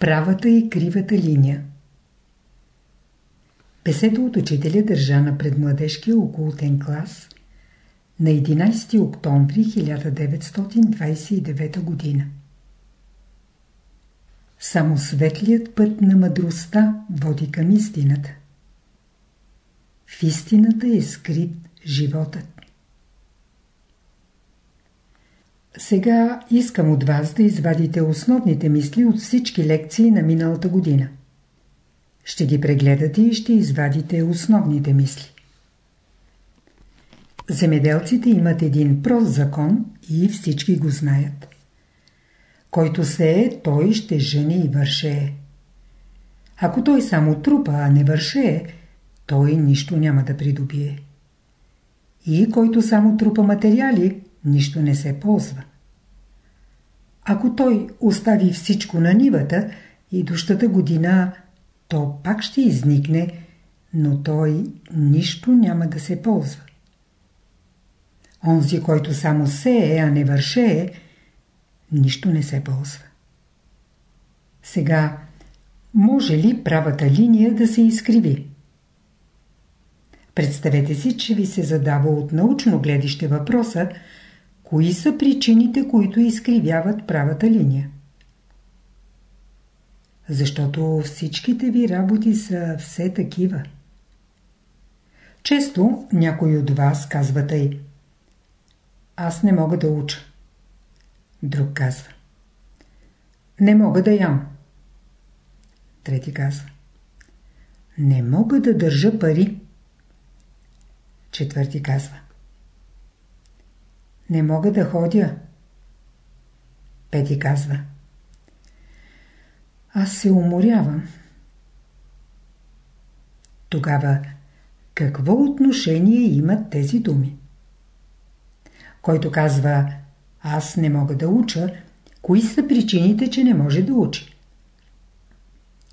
Правата и кривата линия Беседа от учителя държа на предмладежкия окултен клас на 11 октомври 1929 година. Само светлият път на мъдростта води към истината. В истината е скрит животът. Сега искам от вас да извадите основните мисли от всички лекции на миналата година. Ще ги прегледате и ще извадите основните мисли. Земеделците имат един прост закон и всички го знаят. Който се е, той ще жени и вършее. Ако той само трупа, а не вършее, той нищо няма да придобие. И който само трупа материали, нищо не се ползва. Ако той остави всичко на нивата и дощата година, то пак ще изникне, но той нищо няма да се ползва. Онзи, който само сее, а не вършее, нищо не се ползва. Сега, може ли правата линия да се изкриви? Представете си, че ви се задава от научно гледище въпроса, кои са причините, които изкривяват правата линия. Защото всичките ви работи са все такива. Често някой от вас казва тъй. Аз не мога да уча. Друг казва. Не мога да ям. Трети казва. Не мога да държа пари. Четвърти казва. Не мога да ходя. Пети казва. Аз се уморявам. Тогава какво отношение имат тези думи? Който казва аз не мога да уча, кои са причините, че не може да учи?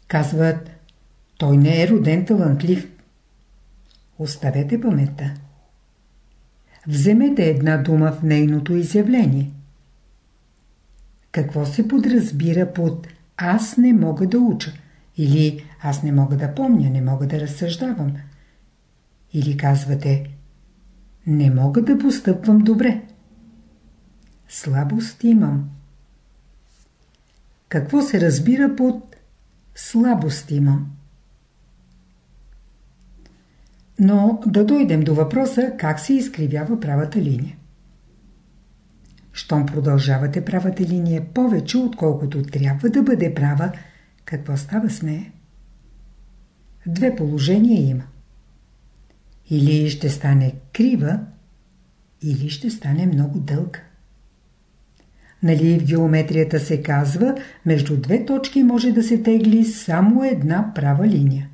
Казват, той не е роден талантлив. Оставете паметта. Вземете една дума в нейното изявление. Какво се подразбира под «аз не мога да уча» или «аз не мога да помня, не мога да разсъждавам» или казвате «не мога да постъпвам добре». Слабост имам. Какво се разбира под слабост имам? Но да дойдем до въпроса как се изкривява правата линия. Щом продължавате правата линия повече, отколкото трябва да бъде права, какво става с нея? Две положения има. Или ще стане крива, или ще стане много дълга. Нали в геометрията се казва, между две точки може да се тегли само една права линия.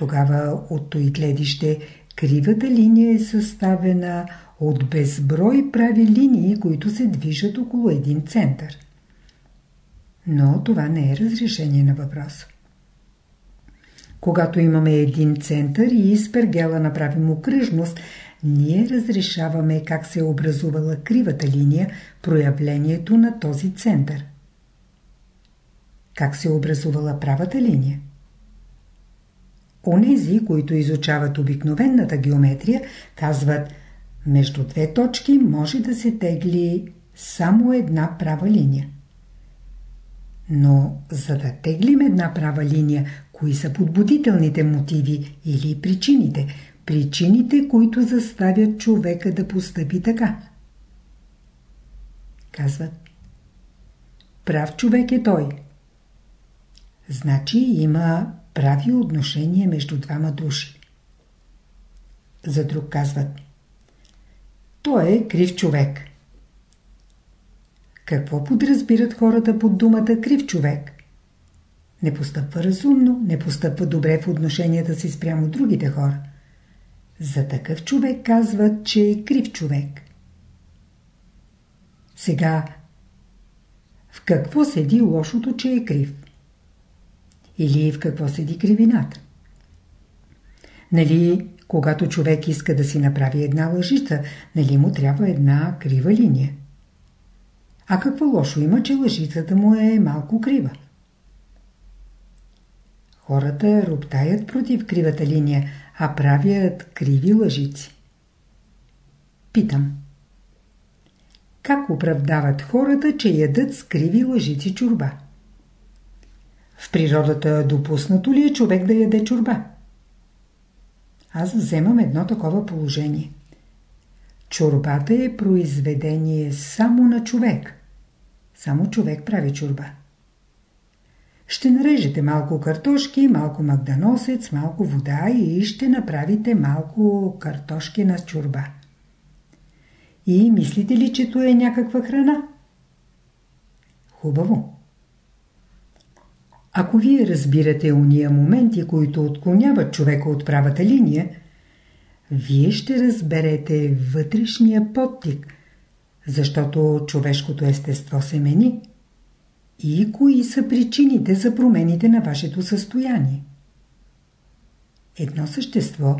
Тогава от той гледище кривата линия е съставена от безброй прави линии, които се движат около един център. Но това не е разрешение на въпроса. Когато имаме един център и изпергела направим окръжност, ние разрешаваме как се е образувала кривата линия, проявлението на този център. Как се е образувала правата линия? Онези, които изучават обикновената геометрия, казват, между две точки може да се тегли само една права линия. Но за да теглим една права линия, кои са подбудителните мотиви или причините? Причините, които заставят човека да постъпи така. Казват. Прав човек е той. Значи има прави отношения между двама души. За друг казват. Той е крив човек. Какво подразбират хората под думата крив човек? Не постъпва разумно, не постъпва добре в отношенията си спрямо другите хора. За такъв човек казват, че е крив човек. Сега, в какво седи лошото, че е крив? Или в какво седи кривината? Нали, когато човек иска да си направи една лъжица, нали му трябва една крива линия? А какво лошо има, че лъжицата му е малко крива? Хората роптаят против кривата линия, а правят криви лъжици. Питам. Как оправдават хората, че ядат с криви лъжици чурба? В природата допуснато ли е човек да яде чурба? Аз вземам едно такова положение. Чорбата е произведение само на човек. Само човек прави чорба. Ще нарежете малко картошки, малко магданосец, малко вода и ще направите малко картошки на чорба. И мислите ли, че то е някаква храна? Хубаво. Ако вие разбирате уния моменти, които отклоняват човека от правата линия, вие ще разберете вътрешния подтик, защото човешкото естество се мени и кои са причините за промените на вашето състояние. Едно същество,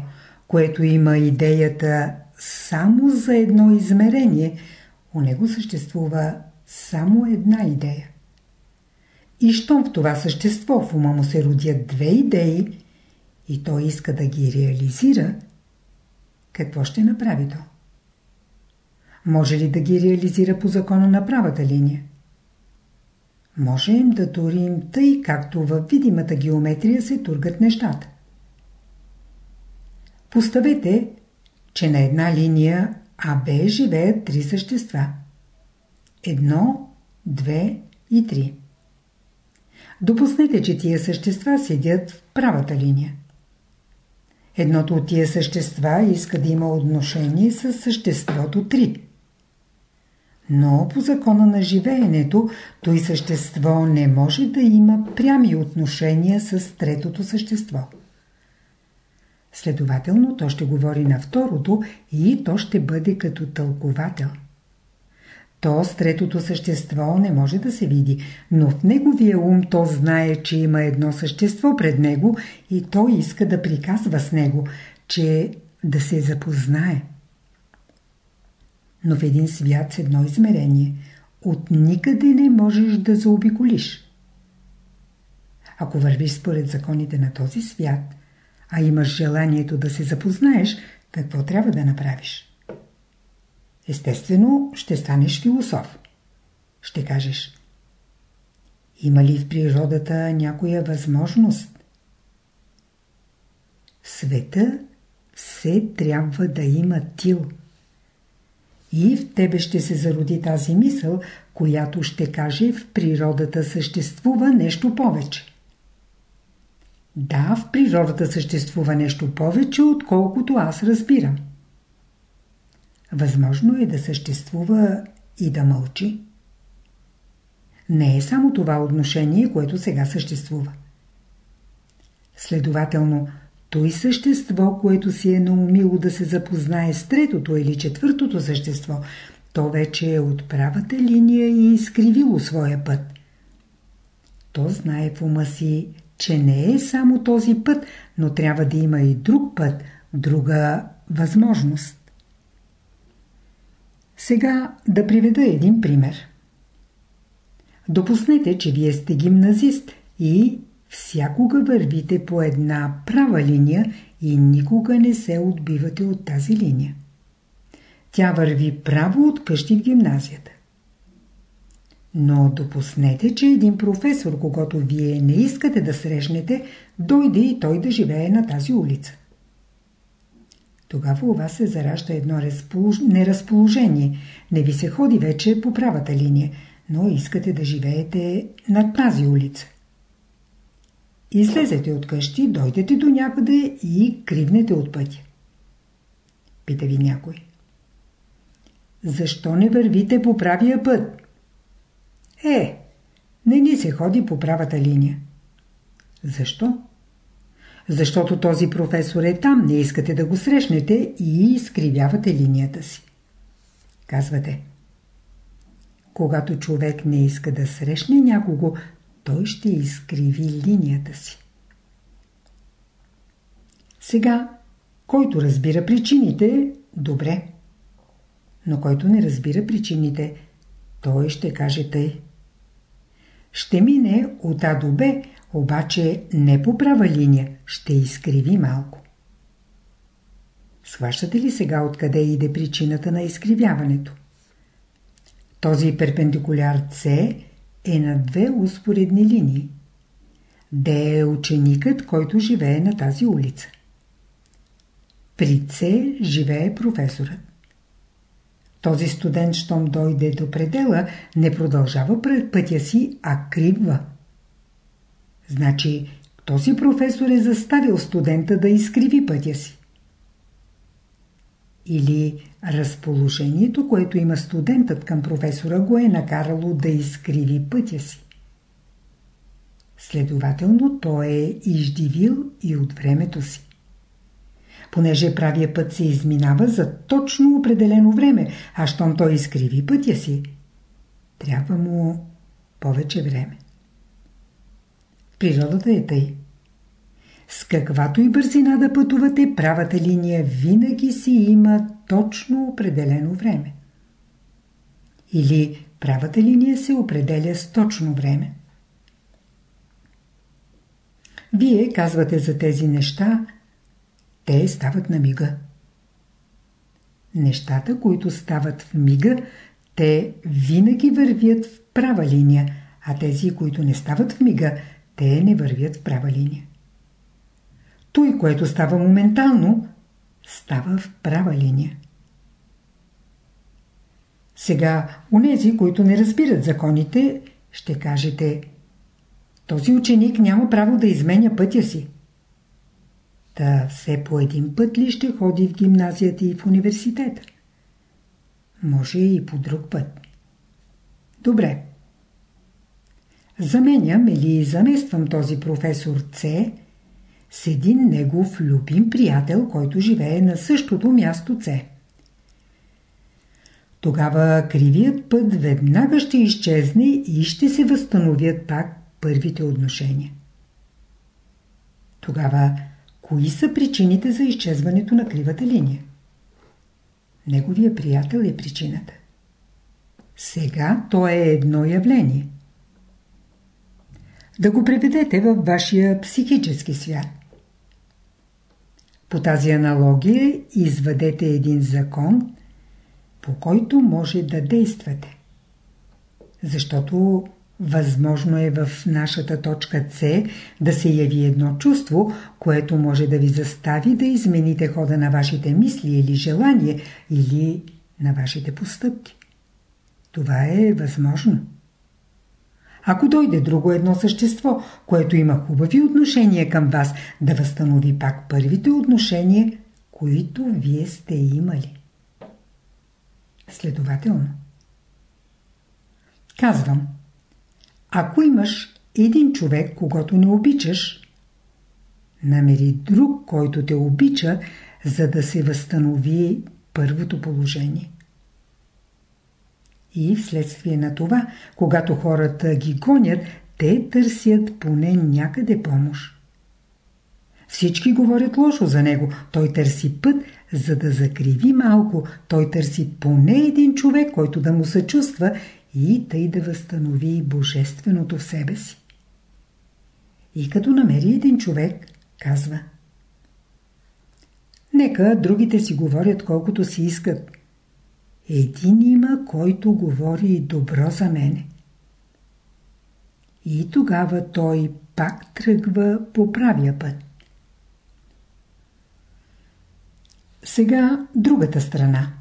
което има идеята само за едно измерение, у него съществува само една идея. И щом в това същество в ума му се родят две идеи и той иска да ги реализира, какво ще направи то? Може ли да ги реализира по закона на правата линия? Можем да турим тъй, както във видимата геометрия се тургат нещата. Поставете, че на една линия АБ живеят три същества. Едно, две и три. Допуснете, че тия същества седят в правата линия. Едното от тия същества иска да има отношение с съществото 3. Но по закона на живеенето, той същество не може да има прями отношения с третото същество. Следователно, то ще говори на второто и то ще бъде като тълковател. То с третото същество не може да се види, но в неговия ум то знае, че има едно същество пред него и той иска да приказва с него, че да се запознае. Но в един свят с едно измерение от никъде не можеш да заобиколиш. Ако вървиш според законите на този свят, а имаш желанието да се запознаеш, какво трябва да направиш? Естествено, ще станеш философ. Ще кажеш Има ли в природата някоя възможност? света все трябва да има тил. И в тебе ще се зароди тази мисъл, която ще каже в природата съществува нещо повече. Да, в природата съществува нещо повече, отколкото аз разбирам. Възможно е да съществува и да мълчи. Не е само това отношение, което сега съществува. Следователно, той същество, което си е наумило да се запознае с третото или четвъртото същество, то вече е от правата линия и изкривило своя път. То знае в ума си, че не е само този път, но трябва да има и друг път, друга възможност. Сега да приведа един пример. Допуснете, че вие сте гимназист и всякога вървите по една права линия и никога не се отбивате от тази линия. Тя върви право от къщи в гимназията. Но допуснете, че един професор, когато вие не искате да срещнете, дойде и той да живее на тази улица. Тогава у вас се заражда едно разполож... неразположение. Не ви се ходи вече по правата линия, но искате да живеете на тази улица. Излезете от къщи, дойдете до някъде и кривнете от пътя. Пита ви някой. Защо не вървите по правия път? Е, не ни се ходи по правата линия. Защо? Защото този професор е там, не искате да го срещнете и изкривявате линията си. Казвате. Когато човек не иска да срещне някого, той ще изкриви линията си. Сега, който разбира причините, добре. Но който не разбира причините, той ще каже тъй. Ще мине от А до Б, обаче не по права линия, ще изкриви малко. Схващате ли сега откъде иде причината на изкривяването? Този перпендикуляр С е на две успоредни линии. Д е ученикът, който живее на тази улица. При С живее професорът. Този студент, щом дойде до предела, не продължава пътя си, а кривва. Значи, този професор е заставил студента да изкриви пътя си. Или разположението, което има студентът към професора, го е накарало да изкриви пътя си. Следователно, той е издивил и от времето си. Понеже правия път се изминава за точно определено време, а щом той изкриви пътя си, трябва му повече време. Природата е тъй. С каквато и бързина да пътувате, правата линия винаги си има точно определено време. Или правата линия се определя с точно време. Вие казвате за тези неща, те стават на мига. Нещата, които стават в мига, те винаги вървят в права линия, а тези, които не стават в мига, те не вървят в права линия. Той, което става моментално, става в права линия. Сега, унези, които не разбират законите, ще кажете този ученик няма право да изменя пътя си. Та все по един път ли ще ходи в гимназията и в университета? Може и по друг път. Добре. Заменям или замествам този професор С с един негов любим приятел, който живее на същото място С. Тогава кривият път веднага ще изчезне и ще се възстановят пак първите отношения. Тогава, кои са причините за изчезването на кривата линия? Неговия приятел е причината. Сега то е едно явление. Да го преведете във вашия психически свят. По тази аналогия извадете един закон, по който може да действате. Защото Възможно е в нашата точка С да се яви едно чувство, което може да ви застави да измените хода на вашите мисли или желание, или на вашите постъпки. Това е възможно. Ако дойде друго едно същество, което има хубави отношения към вас, да възстанови пак първите отношения, които вие сте имали. Следователно. Казвам – ако имаш един човек, когато не обичаш, намери друг, който те обича, за да се възстанови първото положение. И вследствие на това, когато хората ги гонят, те търсят поне някъде помощ. Всички говорят лошо за него. Той търси път, за да закриви малко. Той търси поне един човек, който да му съчувства и тъй да възстанови божественото в себе си. И като намери един човек, казва Нека другите си говорят колкото си искат. Един има, който говори добро за мене. И тогава той пак тръгва по правия път. Сега другата страна.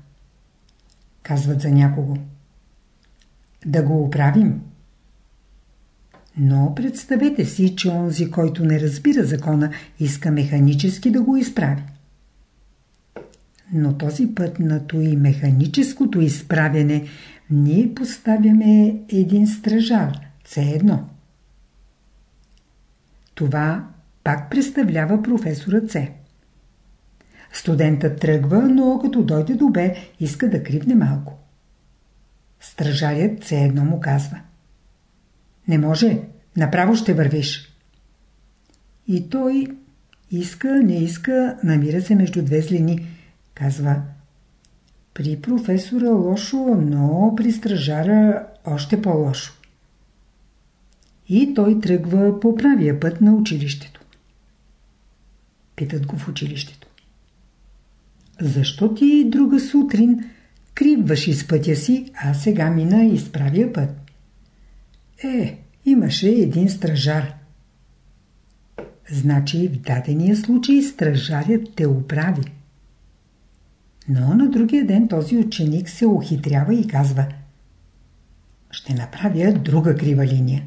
Казват за някого да го оправим. Но представете си, че онзи, който не разбира закона, иска механически да го изправи. Но този път на и механическото изправяне ние поставяме един стражар, все едно. Това пак представлява професора С. Студентът тръгва, но като дойде до Б, иска да кривне малко. Стражарят все едно му казва. Не може, направо ще вървиш. И той иска, не иска, намира се между две злини. Казва, При професора лошо, но при стражара още по-лошо. И той тръгва по правия път на училището. Питат го в училището. Защо ти друга сутрин кривваш из пътя си, а сега мина из правия път? Е, имаше един стражар. Значи в дадения случай стражарят те оправи. Но на другия ден този ученик се охитрява и казва Ще направя друга крива линия.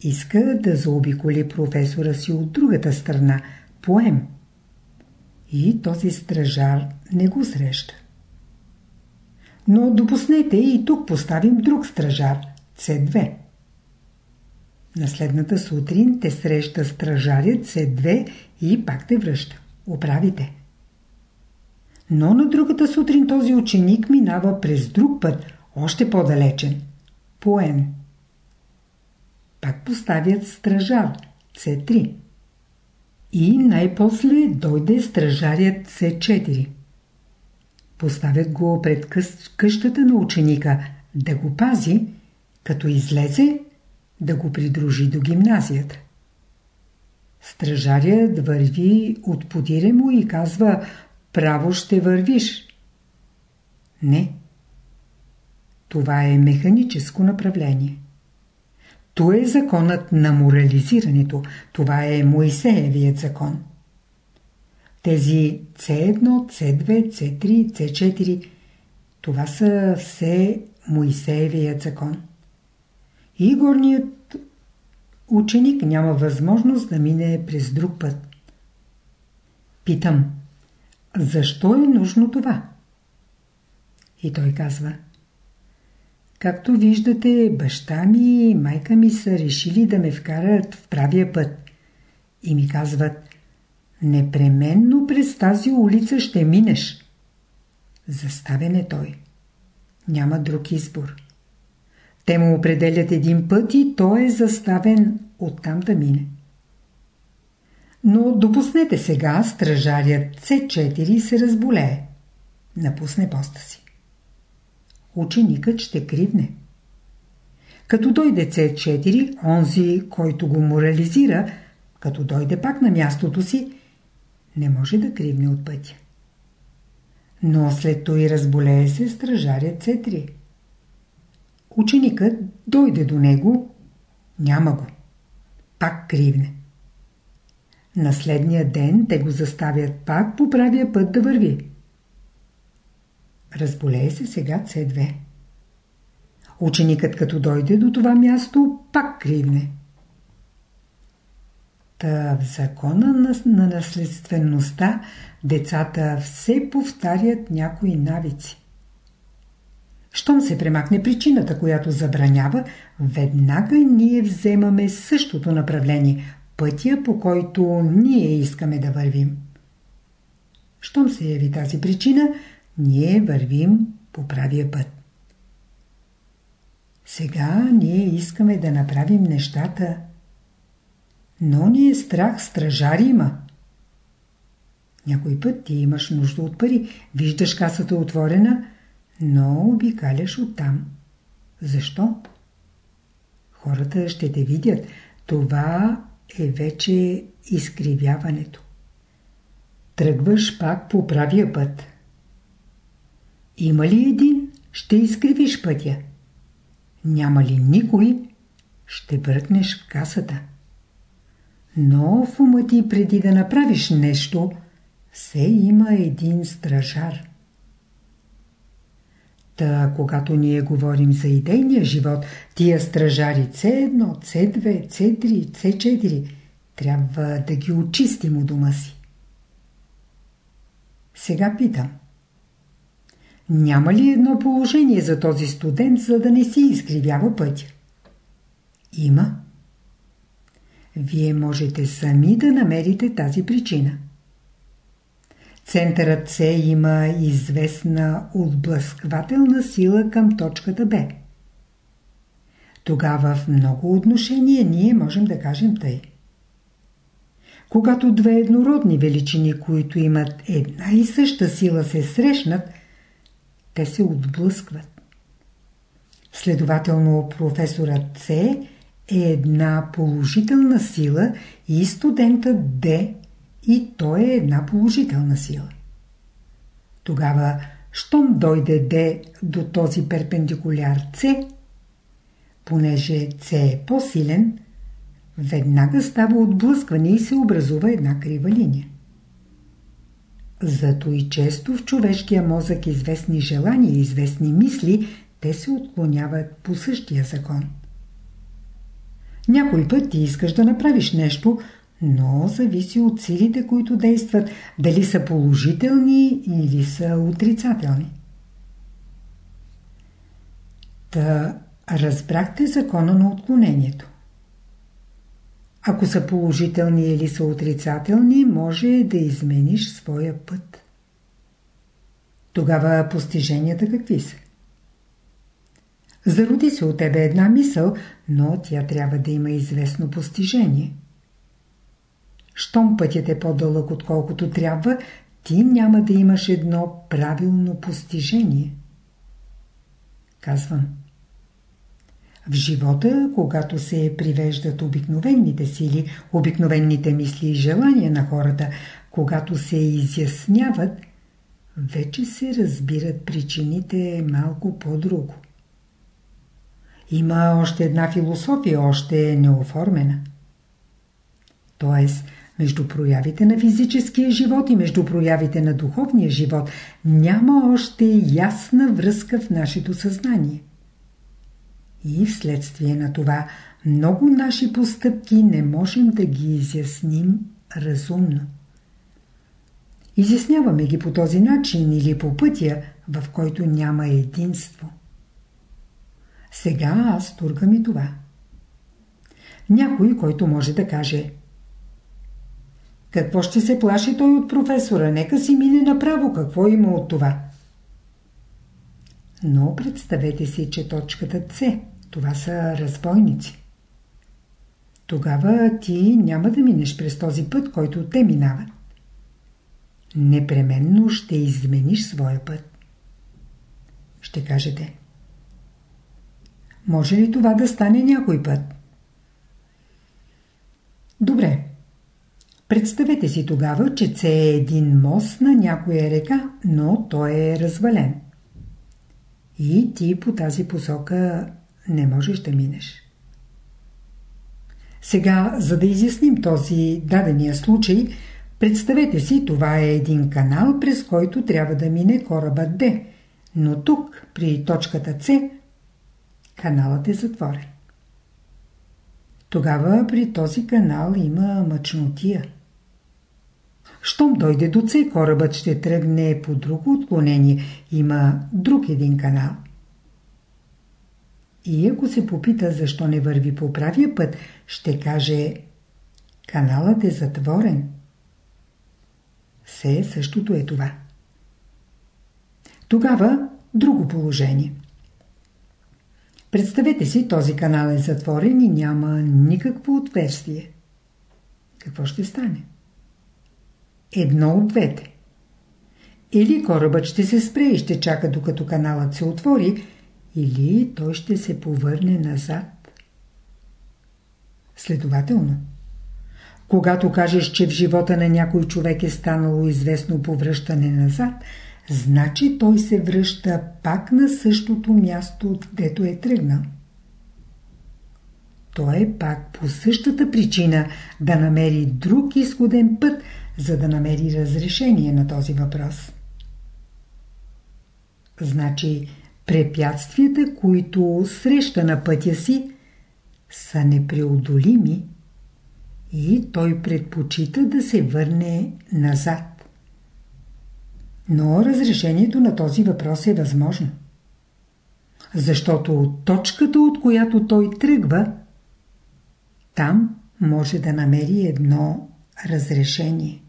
Иска да заобиколи професора си от другата страна, поем. И този стражар не го среща. Но допуснете и тук поставим друг стражар, C2. На следната сутрин те среща стражарят C2 и пак те връща. Оправите. Но на другата сутрин този ученик минава през друг път, още по-далечен. Поен. Пак поставят стражар C3. И най-после дойде стражарят С4. Поставят го пред къщата на ученика да го пази, като излезе да го придружи до гимназията. Стражарят върви от подире му и казва «Право ще вървиш». Не. Това е механическо направление. То е законът на морализирането. Това е Моисеевият закон. Тези C1, C2, C3, C4 това са все Моисеевият закон. И горният ученик няма възможност да мине през друг път. Питам, защо е нужно това? И той казва – Както виждате, баща ми и майка ми са решили да ме вкарат в правия път. И ми казват, непременно през тази улица ще минеш. Заставен е той. Няма друг избор. Те му определят един път и той е заставен оттам да мине. Но допуснете сега, стражарят С4 се разболее. Напусне поста си ученикът ще кривне. Като дойде C4, онзи, който го морализира, като дойде пак на мястото си, не може да кривне от пътя. Но след той разболее се стражаря C3. Ученикът дойде до него, няма го. Пак кривне. На следния ден те го заставят пак по правия път да върви. Разболее се сега C2. Ученикът като дойде до това място, пак кривне. Та в закона на, на наследствеността децата все повтарят някои навици. Щом се премахне причината, която забранява, веднага ние вземаме същото направление, пътя по който ние искаме да вървим. Щом се яви тази причина, ние вървим по правия път. Сега ние искаме да направим нещата, но ни е страх, стражари има. Някой път ти имаш нужда от пари, виждаш касата отворена, но обикаляш оттам. Защо? Хората ще те видят. Това е вече изкривяването. Тръгваш пак по правия път. Има ли един, ще изкривиш пътя. Няма ли никой, ще бръкнеш в касата. Но в ума ти преди да направиш нещо, все има един стражар. Та, когато ние говорим за идейния живот, тия стражари C1, C2, C3, C4, трябва да ги очистим у дома си. Сега питам. Няма ли едно положение за този студент, за да не си изкривява пътя? Има. Вие можете сами да намерите тази причина. Центърът С има известна отблъсквателна сила към точката Б. Тогава в много отношения ние можем да кажем тъй. Когато две еднородни величини, които имат една и съща сила се срещнат – те се отблъскват. Следователно професорът С е една положителна сила и студентът Д и той е една положителна сила. Тогава, щом дойде Д до този перпендикуляр С, понеже С е по-силен, веднага става отблъскване и се образува една крива линия. Зато и често в човешкия мозък известни желания и известни мисли, те се отклоняват по същия закон. Някой път ти искаш да направиш нещо, но зависи от силите, които действат, дали са положителни или са отрицателни. Та разбрахте закона на отклонението. Ако са положителни или са отрицателни, може да измениш своя път. Тогава постиженията какви са? Зароди се от тебе една мисъл, но тя трябва да има известно постижение. Щом пътят е по-дълъг отколкото трябва, ти няма да имаш едно правилно постижение. Казвам. В живота, когато се привеждат обикновените сили, обикновените мисли и желания на хората, когато се изясняват, вече се разбират причините малко по-друго. Има още една философия, още неоформена. Тоест, между проявите на физическия живот и между проявите на духовния живот няма още ясна връзка в нашето съзнание. И вследствие на това много наши постъпки не можем да ги изясним разумно. Изясняваме ги по този начин или по пътя, в който няма единство. Сега аз тургам и това. Някой, който може да каже Какво ще се плаши той от професора? Нека си мине направо. Какво има от това? Но представете си, че точката С това са разбойници. Тогава ти няма да минеш през този път, който те минават. Непременно ще измениш своя път. Ще кажете. Може ли това да стане някой път? Добре. Представете си тогава, че це е един мост на някоя река, но той е развален. И ти по тази посока не можеш да минеш. Сега, за да изясним този дадения случай, представете си, това е един канал, през който трябва да мине корабът Д. Но тук, при точката С, каналът е затворен. Тогава при този канал има мъчнотия. Щом дойде до С, корабът ще тръгне по друго отклонение. Има друг един канал. И ако се попита защо не върви по правия път, ще каже каналът е затворен. Все същото е това. Тогава друго положение. Представете си, този канал е затворен и няма никакво отверстие. Какво ще стане? Едно от двете. Или корабът ще се спре и ще чака докато каналът се отвори, или той ще се повърне назад. Следователно, когато кажеш, че в живота на някой човек е станало известно повръщане назад, значи той се връща пак на същото място, откъдето е тръгнал. Той е пак по същата причина да намери друг изходен път, за да намери разрешение на този въпрос. Значи, Препятствията, които среща на пътя си, са непреодолими и той предпочита да се върне назад. Но разрешението на този въпрос е възможно. Защото от точката, от която той тръгва, там може да намери едно разрешение.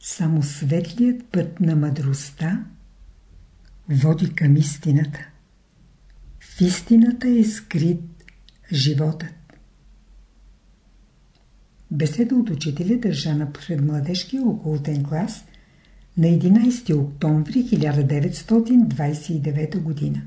Само светлият път на мъдростта води към истината. В истината е скрит животът. Беседа от учителя държа на предмладежкия околотен клас на 11 октомври 1929 година.